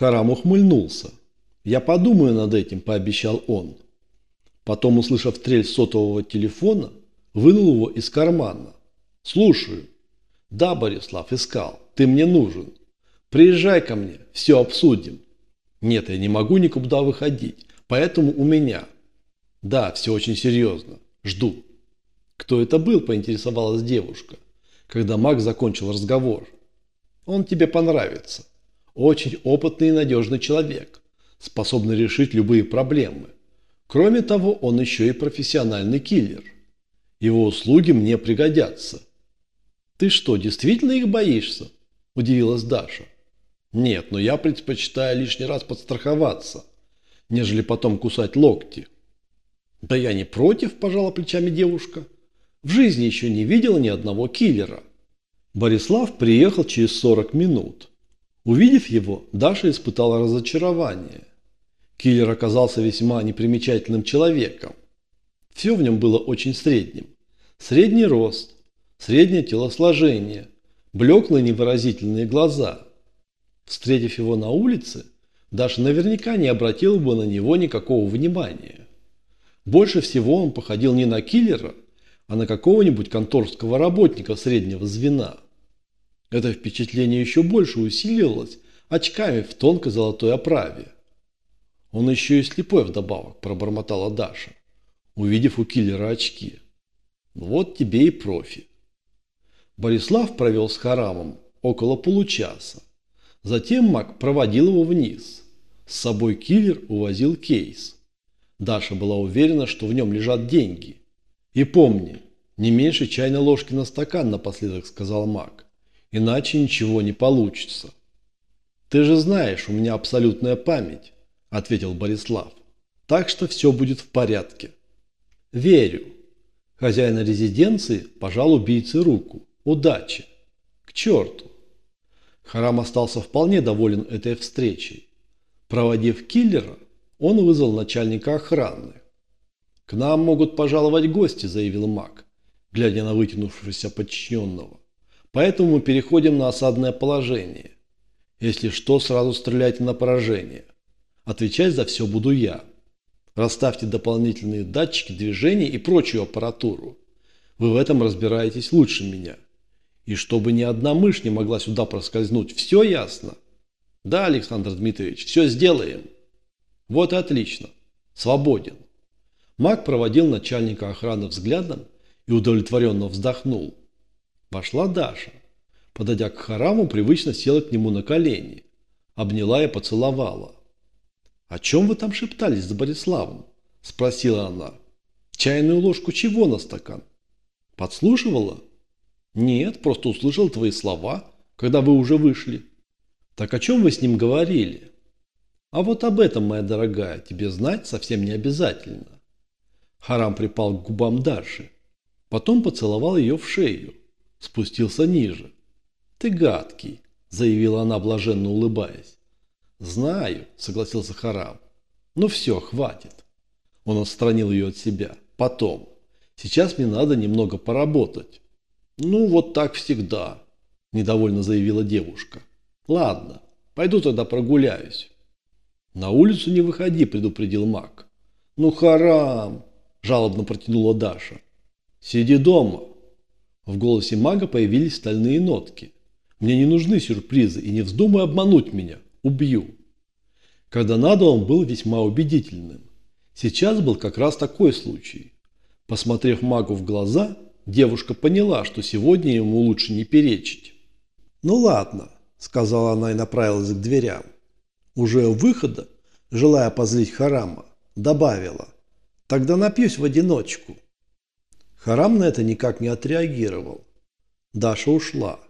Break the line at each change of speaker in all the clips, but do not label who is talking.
Харам ухмыльнулся. «Я подумаю над этим», – пообещал он. Потом, услышав трель сотового телефона, вынул его из кармана. «Слушаю». «Да, Борислав, искал. Ты мне нужен. Приезжай ко мне, все обсудим». «Нет, я не могу никуда выходить, поэтому у меня». «Да, все очень серьезно. Жду». «Кто это был?» – поинтересовалась девушка, когда Мак закончил разговор. «Он тебе понравится. Очень опытный и надежный человек, способный решить любые проблемы. Кроме того, он еще и профессиональный киллер. Его услуги мне пригодятся». «Ты что, действительно их боишься?» – удивилась Даша. «Нет, но я предпочитаю лишний раз подстраховаться, нежели потом кусать локти». «Да я не против», – пожала плечами девушка. В жизни еще не видела ни одного киллера. Борислав приехал через 40 минут. Увидев его, Даша испытала разочарование. Киллер оказался весьма непримечательным человеком. Все в нем было очень средним. Средний рост, среднее телосложение, блеклые невыразительные глаза. Встретив его на улице, Даша наверняка не обратила бы на него никакого внимания. Больше всего он походил не на киллера, а на какого-нибудь конторского работника среднего звена. Это впечатление еще больше усиливалось очками в тонкой золотой оправе. Он еще и слепой вдобавок, пробормотала Даша, увидев у киллера очки. Вот тебе и профи. Борислав провел с Харамом около получаса. Затем Мак проводил его вниз. С собой киллер увозил кейс. Даша была уверена, что в нем лежат деньги. «И помни, не меньше чайной ложки на стакан напоследок», – сказал маг. «Иначе ничего не получится». «Ты же знаешь, у меня абсолютная память», – ответил Борислав. «Так что все будет в порядке». «Верю». Хозяин резиденции пожал убийце руку. «Удачи». «К черту». Харам остался вполне доволен этой встречей. Проводив киллера, он вызвал начальника охраны. «К нам могут пожаловать гости», – заявил маг, глядя на вытянувшегося подчиненного. «Поэтому мы переходим на осадное положение. Если что, сразу стреляйте на поражение. Отвечать за все буду я. Расставьте дополнительные датчики движения и прочую аппаратуру. Вы в этом разбираетесь лучше меня. И чтобы ни одна мышь не могла сюда проскользнуть, все ясно?» «Да, Александр Дмитриевич, все сделаем». «Вот и отлично. Свободен». Маг проводил начальника охраны взглядом и удовлетворенно вздохнул. Вошла Даша. Подойдя к Хараму, привычно села к нему на колени. Обняла и поцеловала. «О чем вы там шептались с Бориславом?» – спросила она. «Чайную ложку чего на стакан?» «Подслушивала?» «Нет, просто услышал твои слова, когда вы уже вышли». «Так о чем вы с ним говорили?» «А вот об этом, моя дорогая, тебе знать совсем не обязательно. Харам припал к губам Даши. Потом поцеловал ее в шею. Спустился ниже. «Ты гадкий», – заявила она, блаженно улыбаясь. «Знаю», – согласился Харам. «Ну все, хватит». Он отстранил ее от себя. «Потом. Сейчас мне надо немного поработать». «Ну, вот так всегда», – недовольно заявила девушка. «Ладно, пойду тогда прогуляюсь». «На улицу не выходи», – предупредил маг. «Ну, Харам!» – жалобно протянула Даша. «Сиди дома!» В голосе мага появились стальные нотки. «Мне не нужны сюрпризы, и не вздумай обмануть меня. Убью!» Когда надо, он был весьма убедительным. Сейчас был как раз такой случай. Посмотрев магу в глаза, девушка поняла, что сегодня ему лучше не перечить. «Ну ладно», – сказала она и направилась к дверям. Уже у выхода, желая позлить Харама, добавила – Тогда напьюсь в одиночку. Харам на это никак не отреагировал. Даша ушла.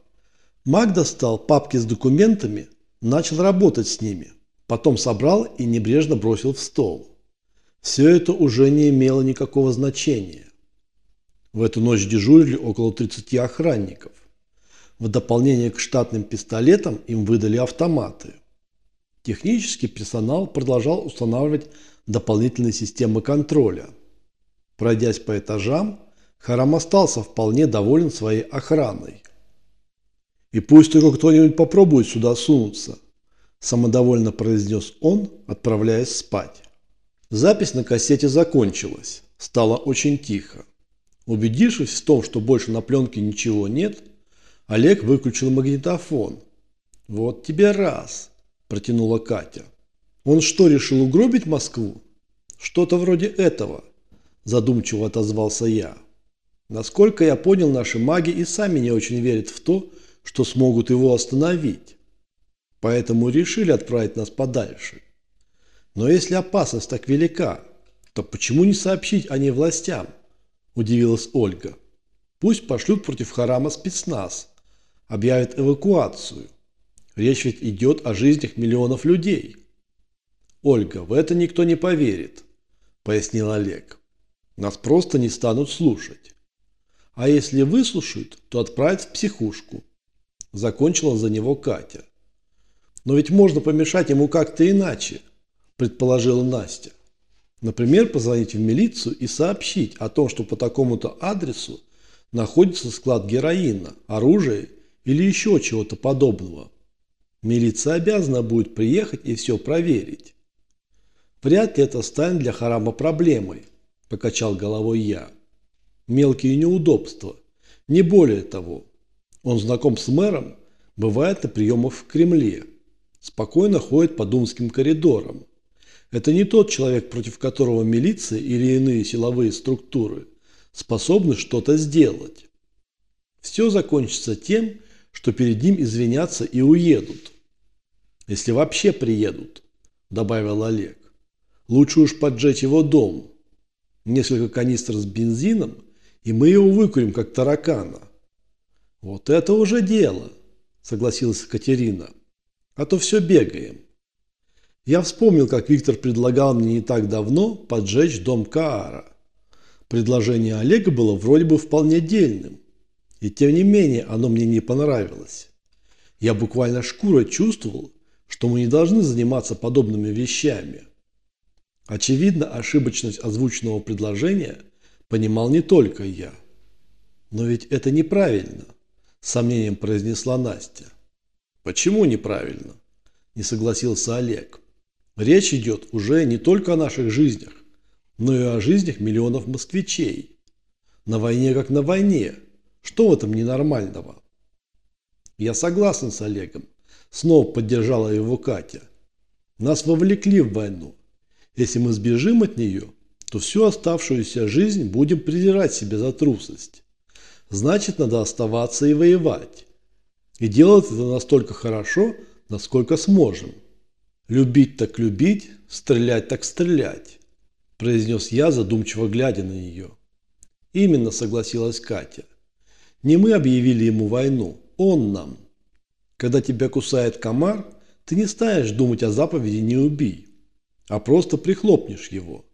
Маг достал папки с документами, начал работать с ними. Потом собрал и небрежно бросил в стол. Все это уже не имело никакого значения. В эту ночь дежурили около 30 охранников. В дополнение к штатным пистолетам им выдали автоматы. Технический персонал продолжал устанавливать дополнительной системы контроля. Пройдясь по этажам, Харам остался вполне доволен своей охраной. И пусть только кто-нибудь попробует сюда сунуться. Самодовольно произнес он, отправляясь спать. Запись на кассете закончилась. Стало очень тихо. Убедившись в том, что больше на пленке ничего нет, Олег выключил магнитофон. «Вот тебе раз», – протянула Катя. «Он что, решил угробить Москву?» «Что-то вроде этого», – задумчиво отозвался я. «Насколько я понял, наши маги и сами не очень верят в то, что смогут его остановить. Поэтому решили отправить нас подальше. Но если опасность так велика, то почему не сообщить о ней властям? Удивилась Ольга. Пусть пошлют против Харама спецназ, объявят эвакуацию. Речь ведь идет о жизнях миллионов людей. Ольга, в это никто не поверит, пояснил Олег. Нас просто не станут слушать. А если выслушают, то отправят в психушку. Закончила за него Катя. Но ведь можно помешать ему как-то иначе, предположила Настя. Например, позвонить в милицию и сообщить о том, что по такому-то адресу находится склад героина, оружия или еще чего-то подобного. Милиция обязана будет приехать и все проверить. Вряд ли это станет для Харама проблемой, покачал головой я. Мелкие неудобства, не более того. Он знаком с мэром, бывает на приемах в Кремле, спокойно ходит по думским коридорам. Это не тот человек, против которого милиция или иные силовые структуры способны что-то сделать. Все закончится тем, что перед ним извинятся и уедут. Если вообще приедут, добавил Олег. Лучше уж поджечь его дом. Несколько канистр с бензином, и мы его выкурим, как таракана. Вот это уже дело, согласилась Катерина. А то все бегаем. Я вспомнил, как Виктор предлагал мне не так давно поджечь дом Каара. Предложение Олега было вроде бы вполне дельным. И тем не менее оно мне не понравилось. Я буквально шкурой чувствовал, что мы не должны заниматься подобными вещами. Очевидно, ошибочность озвученного предложения понимал не только я. Но ведь это неправильно, с сомнением произнесла Настя. Почему неправильно? Не согласился Олег. Речь идет уже не только о наших жизнях, но и о жизнях миллионов москвичей. На войне как на войне. Что в этом ненормального? Я согласен с Олегом. Снова поддержала его Катя. Нас вовлекли в войну. Если мы сбежим от нее, то всю оставшуюся жизнь будем презирать себя за трусость. Значит, надо оставаться и воевать. И делать это настолько хорошо, насколько сможем. Любить так любить, стрелять так стрелять, произнес я, задумчиво глядя на нее. Именно согласилась Катя. Не мы объявили ему войну, он нам. Когда тебя кусает комар, ты не станешь думать о заповеди «не убий», а просто прихлопнешь его.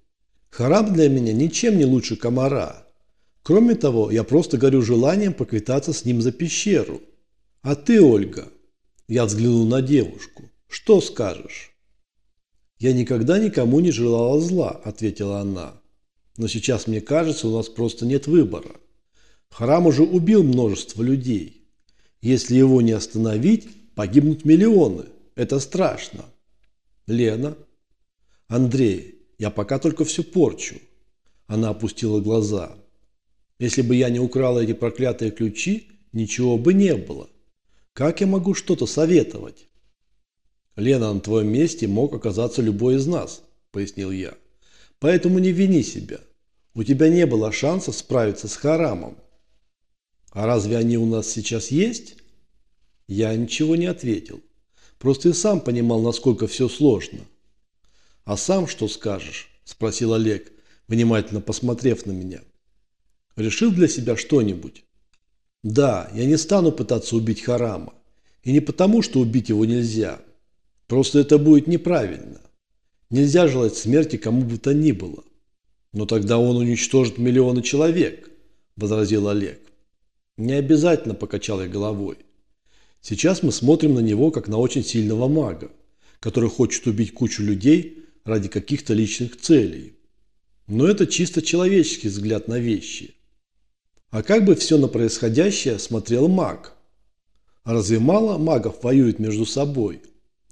Харам для меня ничем не лучше комара. Кроме того, я просто горю желанием поквитаться с ним за пещеру. А ты, Ольга, я взглянул на девушку, что скажешь? Я никогда никому не желала зла, ответила она. Но сейчас мне кажется, у нас просто нет выбора. Харам уже убил множество людей. Если его не остановить, погибнут миллионы. Это страшно. Лена. Андрей, я пока только все порчу. Она опустила глаза. Если бы я не украла эти проклятые ключи, ничего бы не было. Как я могу что-то советовать? Лена, на твоем месте мог оказаться любой из нас, пояснил я. Поэтому не вини себя. У тебя не было шанса справиться с Харамом. А разве они у нас сейчас есть? Я ничего не ответил. Просто и сам понимал, насколько все сложно. А сам что скажешь? Спросил Олег, внимательно посмотрев на меня. Решил для себя что-нибудь? Да, я не стану пытаться убить Харама. И не потому, что убить его нельзя. Просто это будет неправильно. Нельзя желать смерти кому бы то ни было. Но тогда он уничтожит миллионы человек, возразил Олег. Не обязательно, покачал я головой. Сейчас мы смотрим на него, как на очень сильного мага, который хочет убить кучу людей ради каких-то личных целей. Но это чисто человеческий взгляд на вещи. А как бы все на происходящее смотрел маг? Разве мало магов воюет между собой?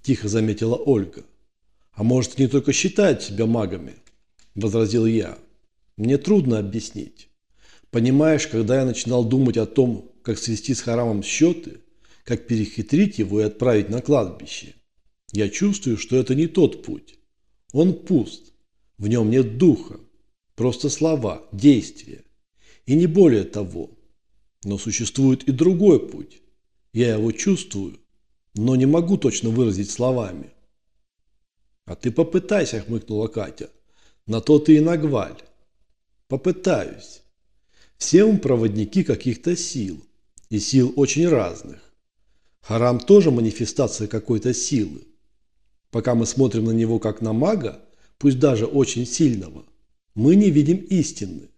Тихо заметила Ольга. А может, они только считают себя магами? Возразил я. Мне трудно объяснить. Понимаешь, когда я начинал думать о том, как свести с Харамом счеты, как перехитрить его и отправить на кладбище, я чувствую, что это не тот путь. Он пуст. В нем нет духа. Просто слова, действия. И не более того. Но существует и другой путь. Я его чувствую, но не могу точно выразить словами. А ты попытайся, хмыкнула Катя. На то ты и нагваль. Попытаюсь. Все мы проводники каких-то сил. И сил очень разных. Харам тоже манифестация какой-то силы. Пока мы смотрим на него как на мага, пусть даже очень сильного, мы не видим истины.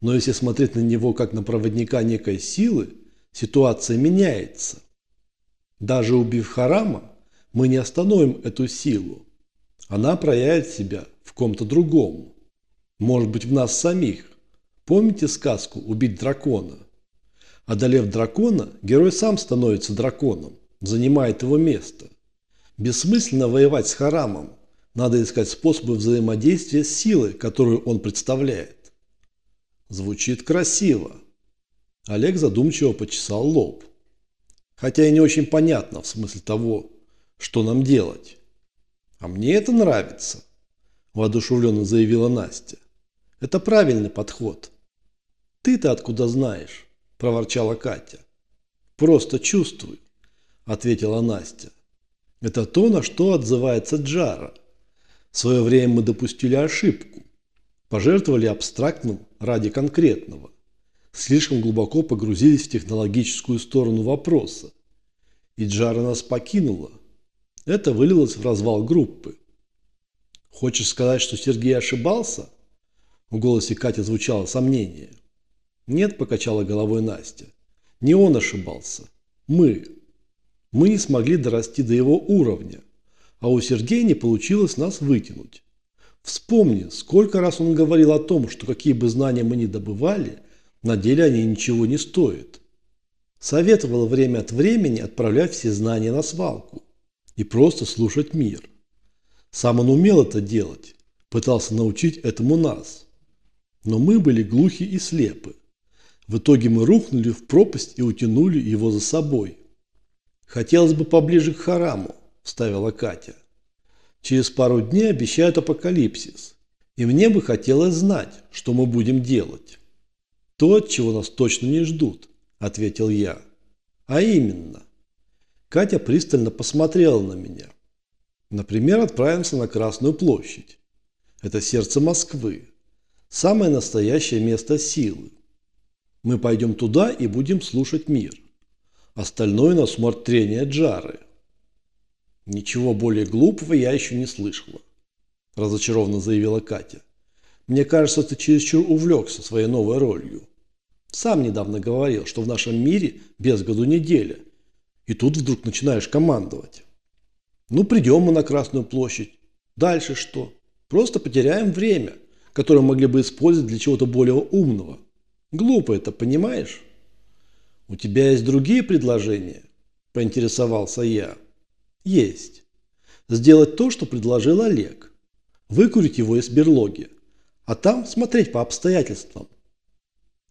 Но если смотреть на него как на проводника некой силы, ситуация меняется. Даже убив Харама, мы не остановим эту силу. Она проявит себя в ком-то другом. Может быть в нас самих. Помните сказку «Убить дракона»? Одолев дракона, герой сам становится драконом, занимает его место. Бессмысленно воевать с Харамом. Надо искать способы взаимодействия с силой, которую он представляет. Звучит красиво. Олег задумчиво почесал лоб. Хотя и не очень понятно в смысле того, что нам делать. А мне это нравится, воодушевленно заявила Настя. Это правильный подход. Ты-то откуда знаешь? проворчала Катя. Просто чувствуй, ответила Настя. Это то, на что отзывается Джара. В свое время мы допустили ошибку. Пожертвовали абстрактным ради конкретного. Слишком глубоко погрузились в технологическую сторону вопроса. И Джара нас покинула. Это вылилось в развал группы. Хочешь сказать, что Сергей ошибался? В голосе Кати звучало сомнение. Нет, покачала головой Настя. Не он ошибался. Мы. Мы не смогли дорасти до его уровня, а у Сергея не получилось нас вытянуть. Вспомни, сколько раз он говорил о том, что какие бы знания мы ни добывали, на деле они ничего не стоят. Советовал время от времени отправлять все знания на свалку и просто слушать мир. Сам он умел это делать, пытался научить этому нас. Но мы были глухи и слепы. В итоге мы рухнули в пропасть и утянули его за собой. «Хотелось бы поближе к Хараму», – вставила Катя. «Через пару дней обещают апокалипсис, и мне бы хотелось знать, что мы будем делать». «То, чего нас точно не ждут», – ответил я. «А именно». Катя пристально посмотрела на меня. «Например, отправимся на Красную площадь. Это сердце Москвы. Самое настоящее место силы. Мы пойдем туда и будем слушать мир. Остальное на смотрение Джары. Ничего более глупого я еще не слышала. Разочарованно заявила Катя. Мне кажется, ты чересчур увлекся своей новой ролью. Сам недавно говорил, что в нашем мире без году неделя. И тут вдруг начинаешь командовать. Ну, придем мы на Красную площадь. Дальше что? Просто потеряем время, которое могли бы использовать для чего-то более умного. Глупо это, понимаешь? «У тебя есть другие предложения?» – поинтересовался я. «Есть. Сделать то, что предложил Олег. Выкурить его из берлоги. А там смотреть по обстоятельствам».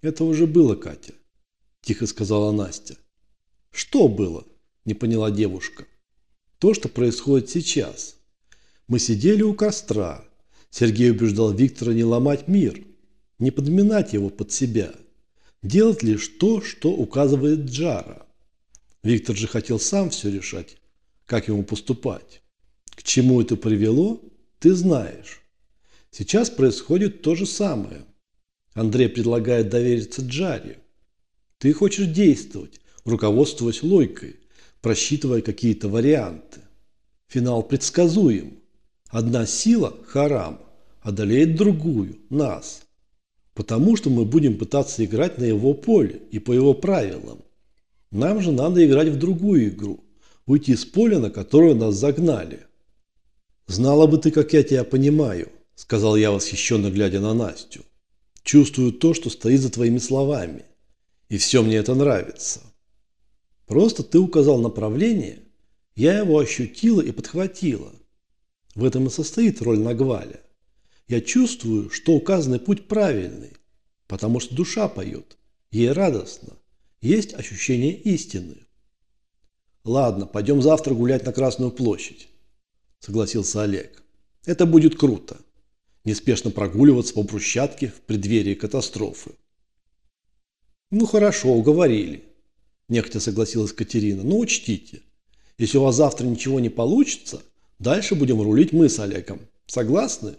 «Это уже было, Катя», – тихо сказала Настя. «Что было?» – не поняла девушка. «То, что происходит сейчас. Мы сидели у костра. Сергей убеждал Виктора не ломать мир, не подминать его под себя» Делать лишь то, что указывает Джара. Виктор же хотел сам все решать, как ему поступать. К чему это привело, ты знаешь. Сейчас происходит то же самое. Андрей предлагает довериться Джаре. Ты хочешь действовать, руководствуясь логикой, просчитывая какие-то варианты. Финал предсказуем. Одна сила, Харам, одолеет другую, нас. Потому что мы будем пытаться играть на его поле и по его правилам. Нам же надо играть в другую игру. Уйти с поля, на которое нас загнали. «Знала бы ты, как я тебя понимаю», – сказал я восхищенно, глядя на Настю. «Чувствую то, что стоит за твоими словами. И все мне это нравится. Просто ты указал направление, Я его ощутила и подхватила. В этом и состоит роль Нагваля. Я чувствую, что указанный путь правильный, потому что душа поет, ей радостно, есть ощущение истины. Ладно, пойдем завтра гулять на Красную площадь, согласился Олег. Это будет круто. Неспешно прогуливаться по брусчатке в преддверии катастрофы. Ну хорошо, уговорили. Нехотя согласилась Катерина. Но учтите, если у вас завтра ничего не получится, дальше будем рулить мы с Олегом. Согласны?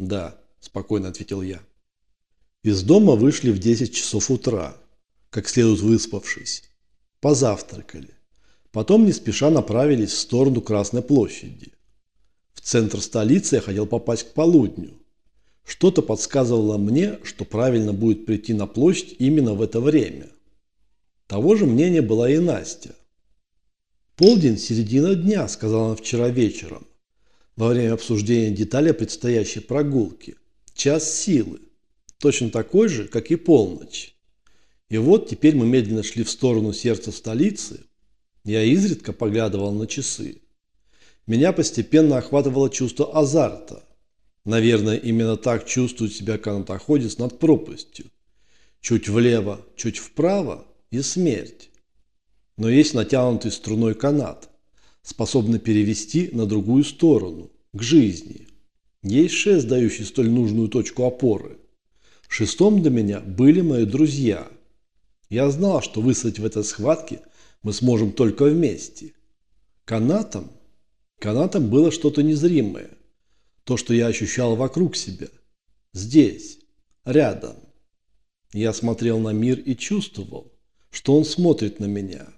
Да, спокойно ответил я. Из дома вышли в 10 часов утра, как следует выспавшись. Позавтракали. Потом не спеша направились в сторону Красной площади. В центр столицы я хотел попасть к полудню. Что-то подсказывало мне, что правильно будет прийти на площадь именно в это время. Того же мнения была и Настя. «Полдень – середина дня», – сказала она вчера вечером, во время обсуждения деталей предстоящей прогулки. Час силы. Точно такой же, как и полночь. И вот теперь мы медленно шли в сторону сердца столицы. Я изредка поглядывал на часы. Меня постепенно охватывало чувство азарта. Наверное, именно так чувствует себя канатоходец над пропастью. Чуть влево, чуть вправо и смерть. Но есть натянутый струной канат, способный перевести на другую сторону, к жизни. Есть шест, дающий столь нужную точку опоры. Шестом для меня были мои друзья. Я знал, что высадить в этой схватке мы сможем только вместе. Канатом? Канатом было что-то незримое. То, что я ощущал вокруг себя. Здесь. Рядом. Я смотрел на мир и чувствовал, что он смотрит на меня.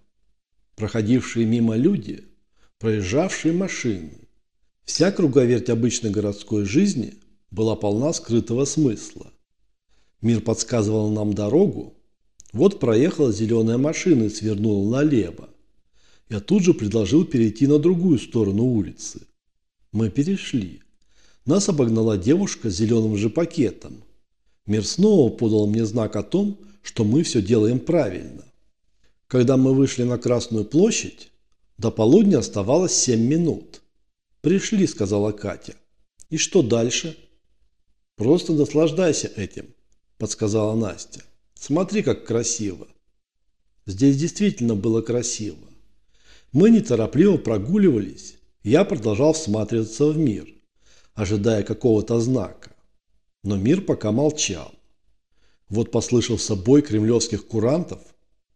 Проходившие мимо люди, проезжавшие машины. Вся круговерть обычной городской жизни была полна скрытого смысла. Мир подсказывал нам дорогу. Вот проехала зеленая машина и свернула налево. Я тут же предложил перейти на другую сторону улицы. Мы перешли. Нас обогнала девушка с зеленым же пакетом. Мир снова подал мне знак о том, что мы все делаем правильно. Когда мы вышли на Красную площадь, до полудня оставалось семь минут. «Пришли», – сказала Катя. «И что дальше?» «Просто наслаждайся этим», – подсказала Настя. «Смотри, как красиво». Здесь действительно было красиво. Мы неторопливо прогуливались, я продолжал всматриваться в мир, ожидая какого-то знака. Но мир пока молчал. Вот послышался бой кремлевских курантов.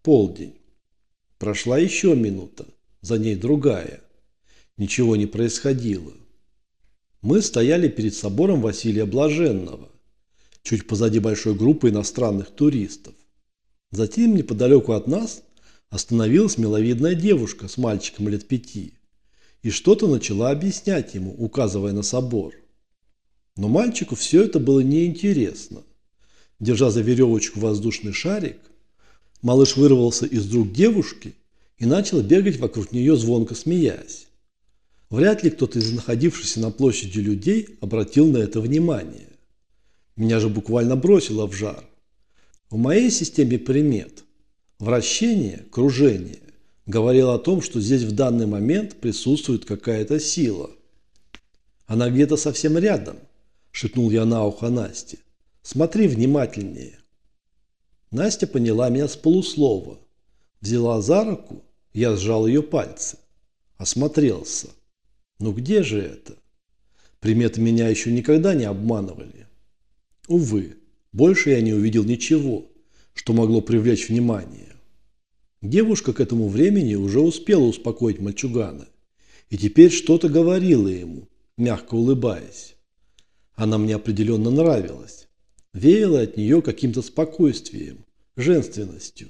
Полдень. Прошла еще минута, за ней другая. Ничего не происходило. Мы стояли перед собором Василия Блаженного, чуть позади большой группы иностранных туристов. Затем неподалеку от нас остановилась миловидная девушка с мальчиком лет пяти и что-то начала объяснять ему, указывая на собор. Но мальчику все это было неинтересно. Держа за веревочку воздушный шарик, малыш вырвался из рук девушки и начал бегать вокруг нее, звонко смеясь. Вряд ли кто-то из находившихся на площади людей обратил на это внимание. Меня же буквально бросило в жар. В моей системе примет Вращение, кружение, говорило о том, что здесь в данный момент присутствует какая-то сила. Она где-то совсем рядом, шепнул я на ухо Насте. Смотри внимательнее. Настя поняла меня с полуслова. Взяла за руку, я сжал ее пальцы. Осмотрелся. Ну где же это? Приметы меня еще никогда не обманывали. Увы, больше я не увидел ничего, что могло привлечь внимание. Девушка к этому времени уже успела успокоить мальчугана и теперь что-то говорила ему, мягко улыбаясь. Она мне определенно нравилась. Веяло от нее каким-то спокойствием, женственностью.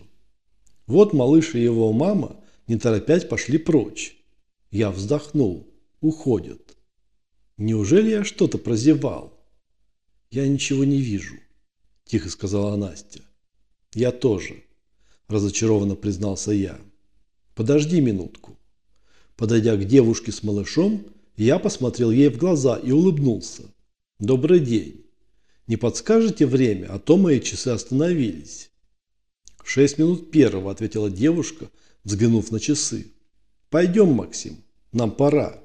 Вот малыш и его мама, не торопясь, пошли прочь. Я вздохнул. Уходят. Неужели я что-то прозевал? Я ничего не вижу, тихо сказала Настя. Я тоже, разочарованно признался я. Подожди минутку. Подойдя к девушке с малышом, я посмотрел ей в глаза и улыбнулся. Добрый день. Не подскажете время, а то мои часы остановились. «Шесть минут первого», – ответила девушка, взглянув на часы. Пойдем, Максим, нам пора.